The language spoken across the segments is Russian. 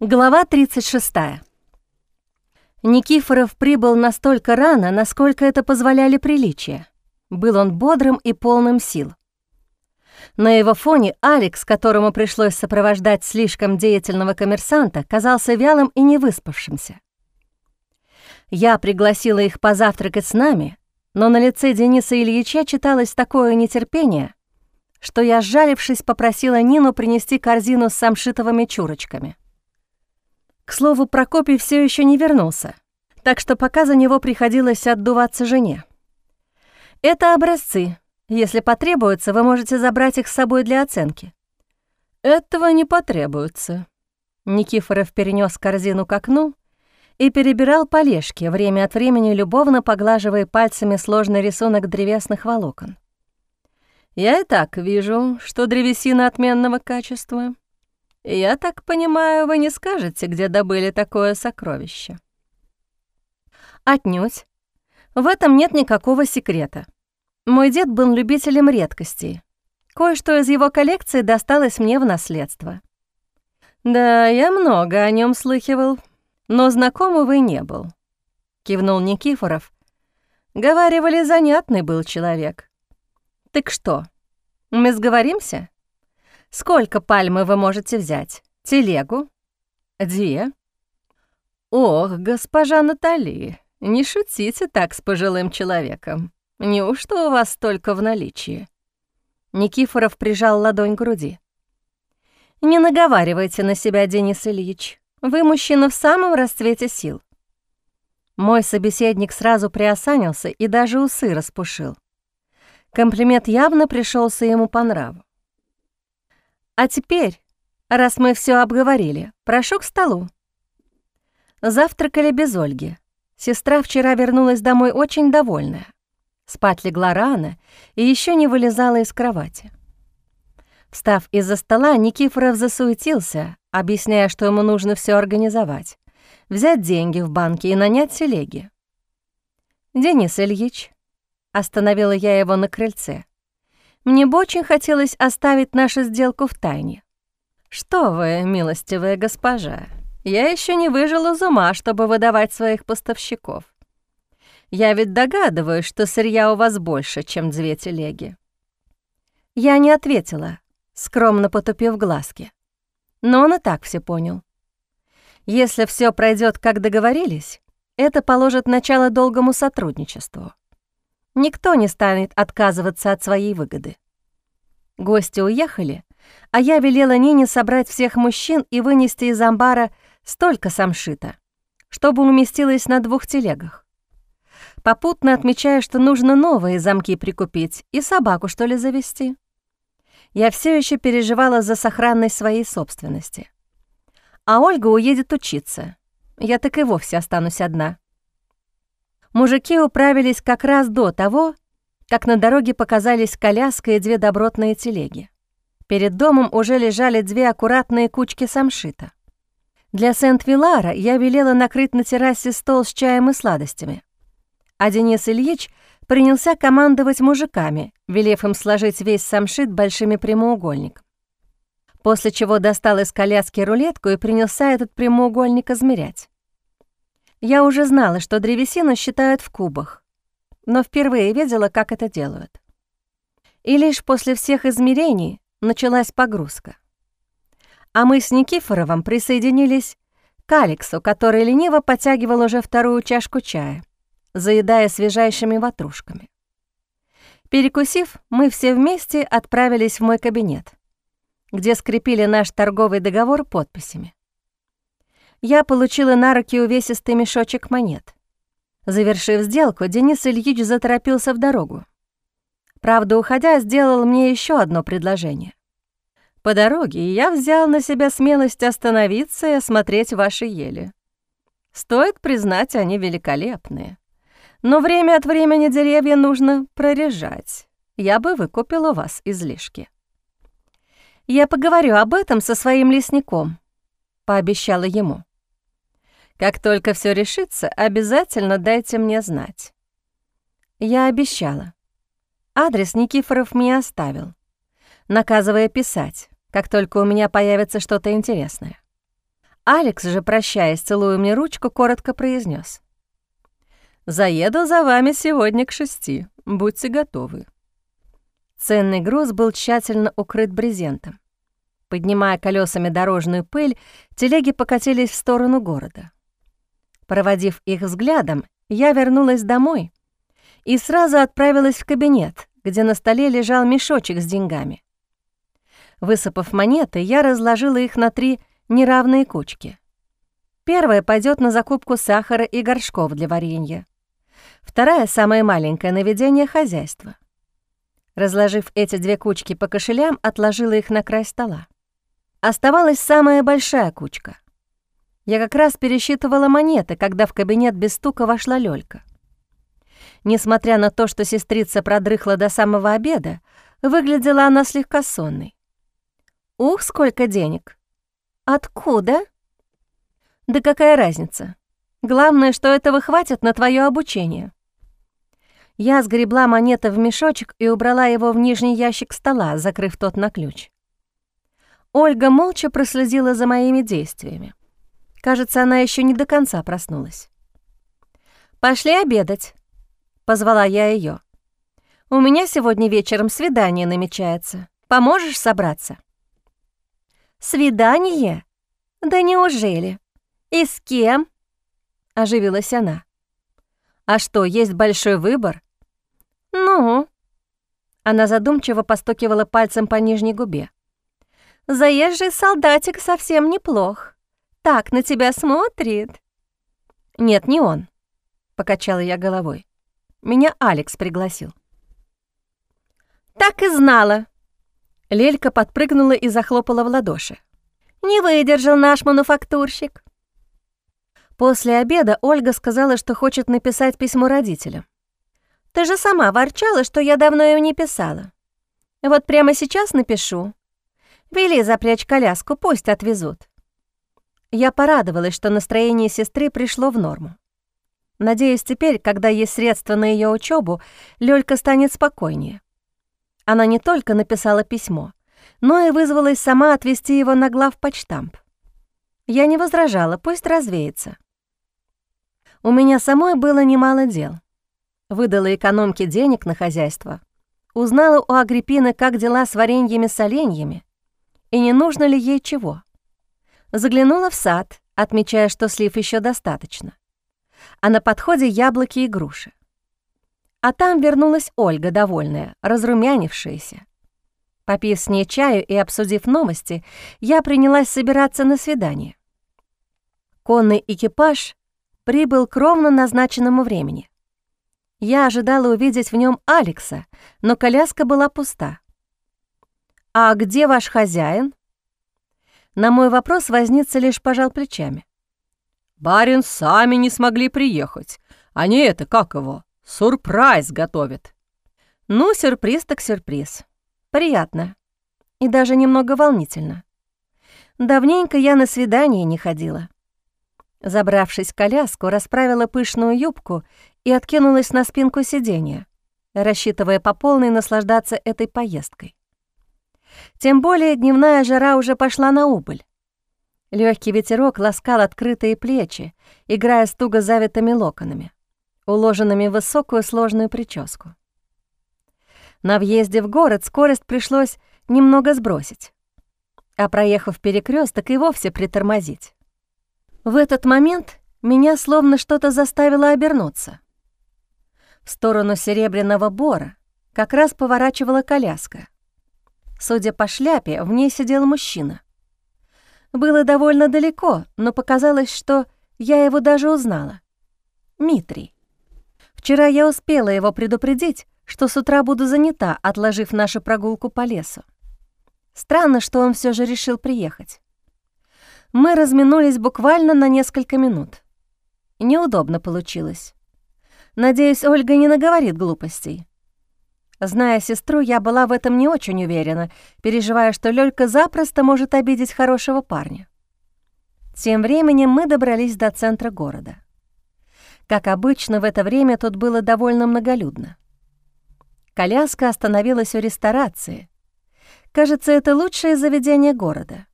Глава 36. Никифоров прибыл настолько рано, насколько это позволяли приличия. Был он бодрым и полным сил. На его фоне Алекс, которому пришлось сопровождать слишком деятельного коммерсанта, казался вялым и невыспавшимся. Я пригласила их позавтракать с нами, но на лице Дениса Ильича читалось такое нетерпение, что я, сжалившись, попросила Нину принести корзину с самшитовыми чурочками. К слову, Прокопий все еще не вернулся, так что пока за него приходилось отдуваться жене. Это образцы. Если потребуется, вы можете забрать их с собой для оценки. Этого не потребуется. Никифоров перенес корзину к окну и перебирал полежки, время от времени любовно поглаживая пальцами сложный рисунок древесных волокон. «Я и так вижу, что древесина отменного качества. Я так понимаю, вы не скажете, где добыли такое сокровище?» «Отнюдь. В этом нет никакого секрета. Мой дед был любителем редкостей. Кое-что из его коллекции досталось мне в наследство». «Да, я много о нем слыхивал, но знаком, увы, не был», — кивнул Никифоров. «Говаривали, занятный был человек. Так что, мы сговоримся?» Сколько пальмы вы можете взять? Телегу? Две? Ох, госпожа Натали, не шутите так с пожилым человеком. Неужто у вас столько в наличии? Никифоров прижал ладонь к груди. Не наговаривайте на себя, Денис Ильич. Вы мужчина в самом расцвете сил. Мой собеседник сразу приосанился и даже усы распушил. Комплимент явно пришелся ему по нраву. А теперь, раз мы все обговорили, прошу к столу. Завтракали без Ольги. Сестра вчера вернулась домой очень довольная. Спать легла рано и еще не вылезала из кровати. Встав из-за стола, Никифоров засуетился, объясняя, что ему нужно все организовать, взять деньги в банке и нанять телеги. «Денис Ильич», — остановила я его на крыльце, — мне бы очень хотелось оставить нашу сделку в тайне. Что вы, милостивая госпожа, я еще не выжил из ума, чтобы выдавать своих поставщиков. Я ведь догадываюсь, что сырья у вас больше, чем две телеги. Я не ответила, скромно потупив глазки. Но он и так все понял. Если все пройдет, как договорились, это положит начало долгому сотрудничеству. Никто не станет отказываться от своей выгоды. Гости уехали, а я велела Нине собрать всех мужчин и вынести из амбара столько самшита, чтобы уместилось на двух телегах. Попутно отмечая, что нужно новые замки прикупить и собаку, что ли, завести. Я все еще переживала за сохранность своей собственности. А Ольга уедет учиться. Я так и вовсе останусь одна. Мужики управились как раз до того, как на дороге показались коляска и две добротные телеги. Перед домом уже лежали две аккуратные кучки самшита. Для Сент-Вилара я велела накрыть на террасе стол с чаем и сладостями. А Денис Ильич принялся командовать мужиками, велев им сложить весь самшит большими прямоугольником. После чего достал из коляски рулетку и принялся этот прямоугольник измерять. Я уже знала, что древесину считают в кубах, но впервые видела, как это делают. И лишь после всех измерений началась погрузка. А мы с Никифоровым присоединились к Алексу, который лениво потягивал уже вторую чашку чая, заедая свежайшими ватрушками. Перекусив, мы все вместе отправились в мой кабинет, где скрепили наш торговый договор подписями. Я получила на руки увесистый мешочек монет. Завершив сделку, Денис Ильич заторопился в дорогу. Правда, уходя, сделал мне еще одно предложение. По дороге я взял на себя смелость остановиться и осмотреть ваши ели. Стоит признать, они великолепные. Но время от времени деревья нужно прорежать. Я бы выкупил у вас излишки. Я поговорю об этом со своим лесником, пообещала ему. Как только все решится, обязательно дайте мне знать». Я обещала. Адрес Никифоров мне оставил, наказывая писать, как только у меня появится что-то интересное. Алекс же, прощаясь, целуя мне ручку, коротко произнес: «Заеду за вами сегодня к шести. Будьте готовы». Ценный груз был тщательно укрыт брезентом. Поднимая колесами дорожную пыль, телеги покатились в сторону города. Проводив их взглядом, я вернулась домой и сразу отправилась в кабинет, где на столе лежал мешочек с деньгами. Высыпав монеты, я разложила их на три неравные кучки. Первая пойдет на закупку сахара и горшков для варенья. Вторая, самая маленькая, на ведение хозяйства. Разложив эти две кучки по кошелям, отложила их на край стола. Оставалась самая большая кучка. Я как раз пересчитывала монеты, когда в кабинет без стука вошла Лёлька. Несмотря на то, что сестрица продрыхла до самого обеда, выглядела она слегка сонной. «Ух, сколько денег!» «Откуда?» «Да какая разница? Главное, что этого хватит на твое обучение». Я сгребла монеты в мешочек и убрала его в нижний ящик стола, закрыв тот на ключ. Ольга молча проследила за моими действиями. Кажется, она еще не до конца проснулась. «Пошли обедать», — позвала я ее. «У меня сегодня вечером свидание намечается. Поможешь собраться?» «Свидание? Да неужели? И с кем?» — оживилась она. «А что, есть большой выбор?» «Ну?» Она задумчиво постукивала пальцем по нижней губе. «Заезжий солдатик совсем неплох. Так на тебя смотрит». «Нет, не он», — покачала я головой. «Меня Алекс пригласил». «Так и знала», Лелька подпрыгнула и захлопала в ладоши. «Не выдержал наш мануфактурщик». После обеда Ольга сказала, что хочет написать письмо родителям. «Ты же сама ворчала, что я давно его не писала. Вот прямо сейчас напишу. Вели запрячь коляску, пусть отвезут». Я порадовалась, что настроение сестры пришло в норму. Надеюсь, теперь, когда есть средства на ее учебу, Лёлька станет спокойнее. Она не только написала письмо, но и вызвалась сама отвезти его на главпочтамп. Я не возражала, пусть развеется. У меня самой было немало дел. Выдала экономке денег на хозяйство. Узнала у Агриппины, как дела с вареньями с оленьями, и не нужно ли ей чего. Заглянула в сад, отмечая, что слив еще достаточно. А на подходе яблоки и груши. А там вернулась Ольга, довольная, разрумянившаяся. Попив с ней чаю и обсудив новости, я принялась собираться на свидание. Конный экипаж прибыл к ровно назначенному времени. Я ожидала увидеть в нем Алекса, но коляска была пуста. «А где ваш хозяин?» На мой вопрос возница лишь пожал плечами. «Барин сами не смогли приехать. Они это, как его, Сюрприз готовит. Ну, сюрприз так сюрприз. Приятно. И даже немного волнительно. Давненько я на свидание не ходила. Забравшись в коляску, расправила пышную юбку и откинулась на спинку сиденья, рассчитывая по полной наслаждаться этой поездкой. Тем более дневная жара уже пошла на убыль. Легкий ветерок ласкал открытые плечи, играя с туго завитыми локонами уложенными в высокую сложную прическу. На въезде в город скорость пришлось немного сбросить, а проехав перекресток и вовсе притормозить. В этот момент меня словно что-то заставило обернуться. В сторону Серебряного Бора как раз поворачивала коляска. Судя по шляпе, в ней сидел мужчина. Было довольно далеко, но показалось, что я его даже узнала. Митрий. Вчера я успела его предупредить, что с утра буду занята, отложив нашу прогулку по лесу. Странно, что он все же решил приехать. Мы разминулись буквально на несколько минут. Неудобно получилось. Надеюсь, Ольга не наговорит глупостей. Зная сестру, я была в этом не очень уверена, переживая, что Лёлька запросто может обидеть хорошего парня. Тем временем мы добрались до центра города. Как обычно, в это время тут было довольно многолюдно. Коляска остановилась у ресторации. Кажется, это лучшее заведение города.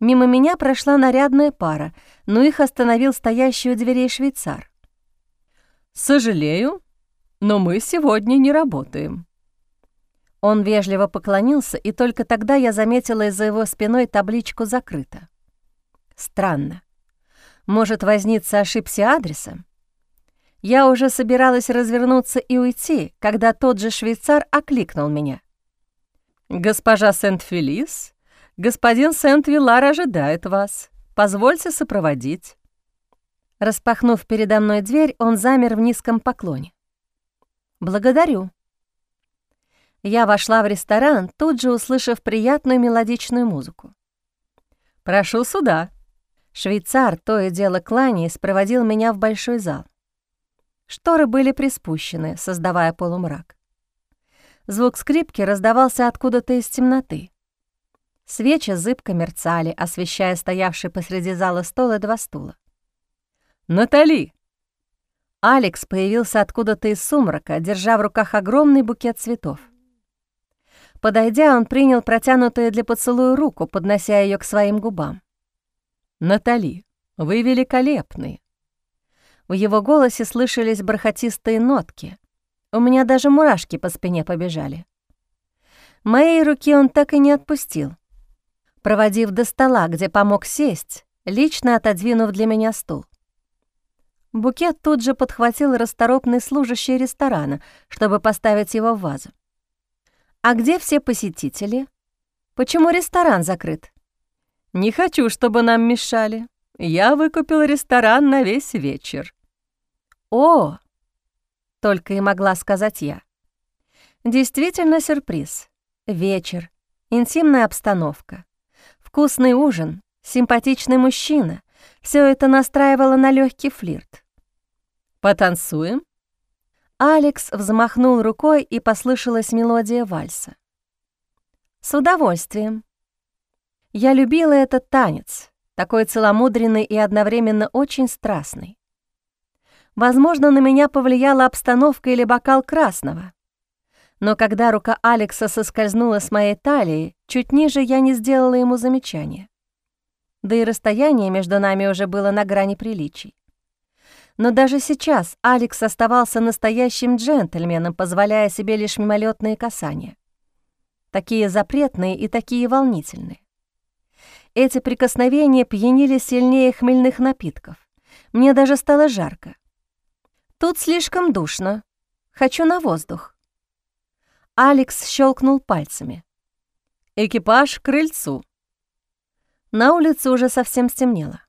Мимо меня прошла нарядная пара, но их остановил стоящий у дверей швейцар. «Сожалею, но мы сегодня не работаем». Он вежливо поклонился, и только тогда я заметила из-за его спиной табличку «Закрыто». Странно. Может, возница ошибся адресом? Я уже собиралась развернуться и уйти, когда тот же швейцар окликнул меня. «Госпожа Сент-Фелис, господин Сент-Вилар ожидает вас. Позвольте сопроводить». Распахнув передо мной дверь, он замер в низком поклоне. «Благодарю». Я вошла в ресторан, тут же услышав приятную мелодичную музыку. «Прошу сюда». Швейцар, то и дело кланяясь, проводил меня в большой зал. Шторы были приспущены, создавая полумрак. Звук скрипки раздавался откуда-то из темноты. Свечи зыбко мерцали, освещая стоявший посреди зала стол и два стула. «Натали!» Алекс появился откуда-то из сумрака, держа в руках огромный букет цветов. Подойдя, он принял протянутую для поцелуя руку, поднося ее к своим губам. «Натали, вы великолепны!» В его голосе слышались бархатистые нотки. У меня даже мурашки по спине побежали. Моей руки он так и не отпустил. Проводив до стола, где помог сесть, лично отодвинув для меня стул. Букет тут же подхватил расторопный служащий ресторана, чтобы поставить его в вазу. «А где все посетители? Почему ресторан закрыт?» «Не хочу, чтобы нам мешали. Я выкупил ресторан на весь вечер», «О!» — только и могла сказать я. Действительно сюрприз. Вечер, интимная обстановка, вкусный ужин, симпатичный мужчина — все это настраивало на легкий флирт. «Потанцуем?» Алекс взмахнул рукой, и послышалась мелодия вальса. «С удовольствием». Я любила этот танец, такой целомудренный и одновременно очень страстный. Возможно, на меня повлияла обстановка или бокал красного. Но когда рука Алекса соскользнула с моей талии, чуть ниже я не сделала ему замечания. Да и расстояние между нами уже было на грани приличий. Но даже сейчас Алекс оставался настоящим джентльменом, позволяя себе лишь мимолетные касания. Такие запретные и такие волнительные. Эти прикосновения пьянили сильнее хмельных напитков. Мне даже стало жарко. Тут слишком душно. Хочу на воздух. Алекс щелкнул пальцами. Экипаж к крыльцу. На улице уже совсем стемнело.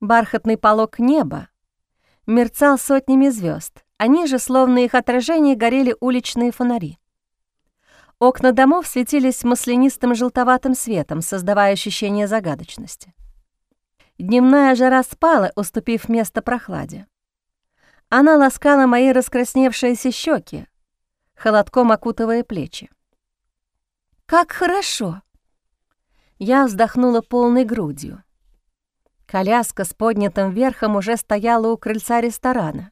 Бархатный полог неба мерцал сотнями звезд, а ниже, словно их отражение, горели уличные фонари. Окна домов светились маслянистым желтоватым светом, создавая ощущение загадочности. Дневная жара спала, уступив место прохладе. Она ласкала мои раскрасневшиеся щеки, холодком окутывая плечи. «Как хорошо!» Я вздохнула полной грудью. Коляска с поднятым верхом уже стояла у крыльца ресторана.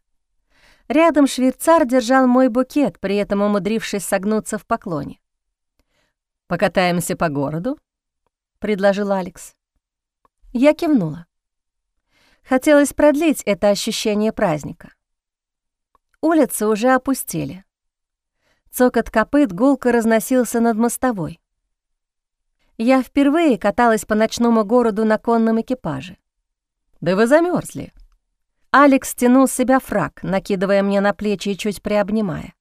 Рядом швейцар держал мой букет, при этом умудрившись согнуться в поклоне. «Покатаемся по городу?» — предложил Алекс. Я кивнула. Хотелось продлить это ощущение праздника. Улицы уже опустели. Цокот копыт гулко разносился над мостовой. Я впервые каталась по ночному городу на конном экипаже. «Да вы замерзли. Алекс стянул с себя фраг, накидывая мне на плечи и чуть приобнимая.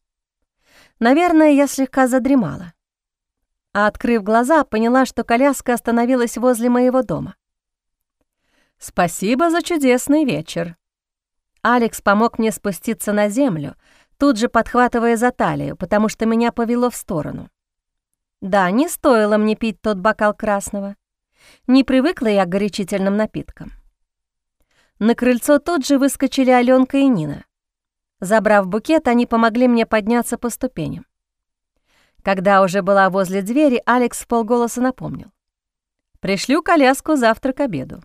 Наверное, я слегка задремала. А открыв глаза, поняла, что коляска остановилась возле моего дома. «Спасибо за чудесный вечер», Алекс помог мне спуститься на землю, тут же подхватывая за талию, потому что меня повело в сторону. Да, не стоило мне пить тот бокал красного. Не привыкла я к горячительным напиткам. На крыльцо тут же выскочили Алёнка и Нина. Забрав букет, они помогли мне подняться по ступеням. Когда уже была возле двери, Алекс в полголоса напомнил. «Пришлю коляску завтра к обеду».